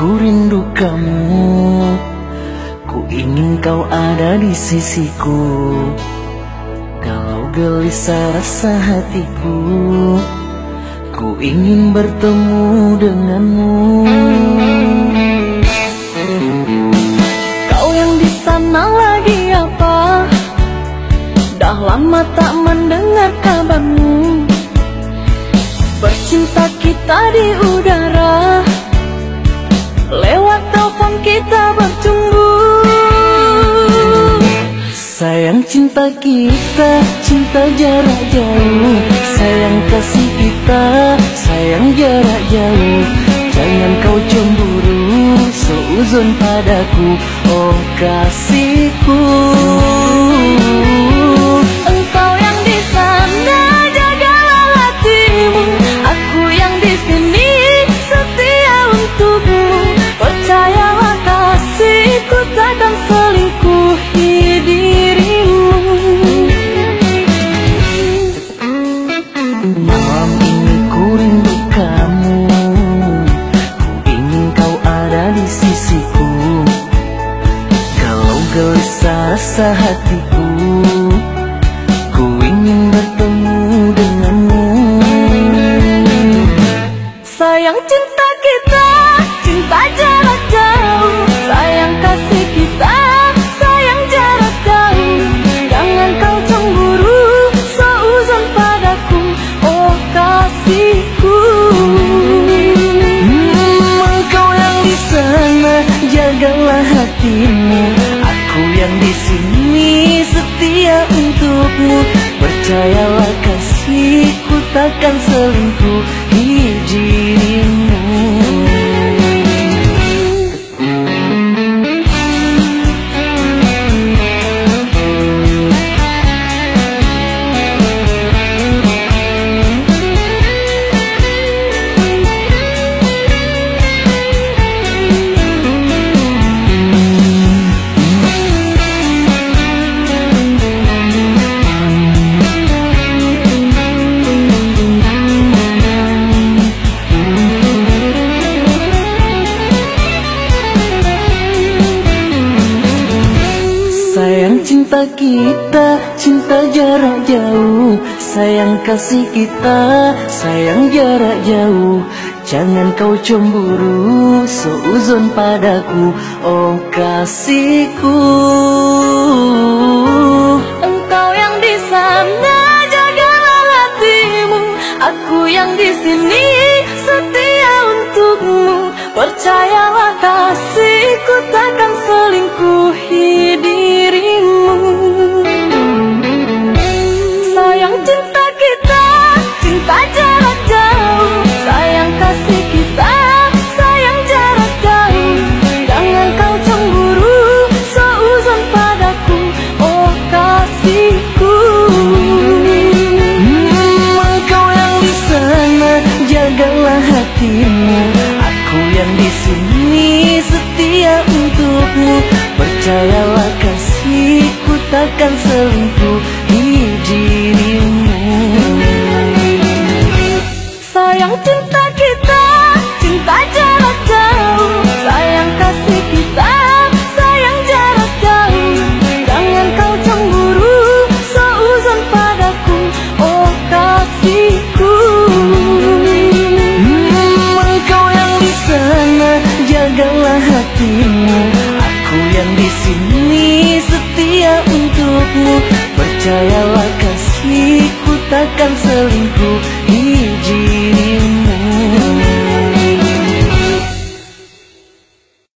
Ku rindu kamu Ku ingin kau ada di sisiku. Kalau gelisah rasa hatiku Ku ingin bertemu denganmu. Kau yang di sana lagi apa? Dah lama tak mendengar kabarmu. Bercinta kita di udara. Lewat telepon kita bertunggu Sayang cinta kita, cinta jarak jauh Sayang kasih kita, sayang jarak jauh Jangan kau cemburu, seuzon padaku Oh kasihku gelisah rasa takkan cinta kita, cinta jarak jauh. Sayang kasih kita, sayang jarak jauh. Jangan kau cemburu, seuzon padaku. Oh kasihku. Engkau yang di sana jagalah hatimu. Aku yang di sini setia untukmu. Percayalah kasihku takkan selingkuhi kita, cinta jarak jauh. Sayang kasih kita, sayang jarak jauh. Jangan kau cemburu, seuzon padaku. Oh kasihku. Hmm, Engkau yang di sana jagalah hatimu. Aku yang di sini setia untukmu. Percayalah kasihku takkan selingkuh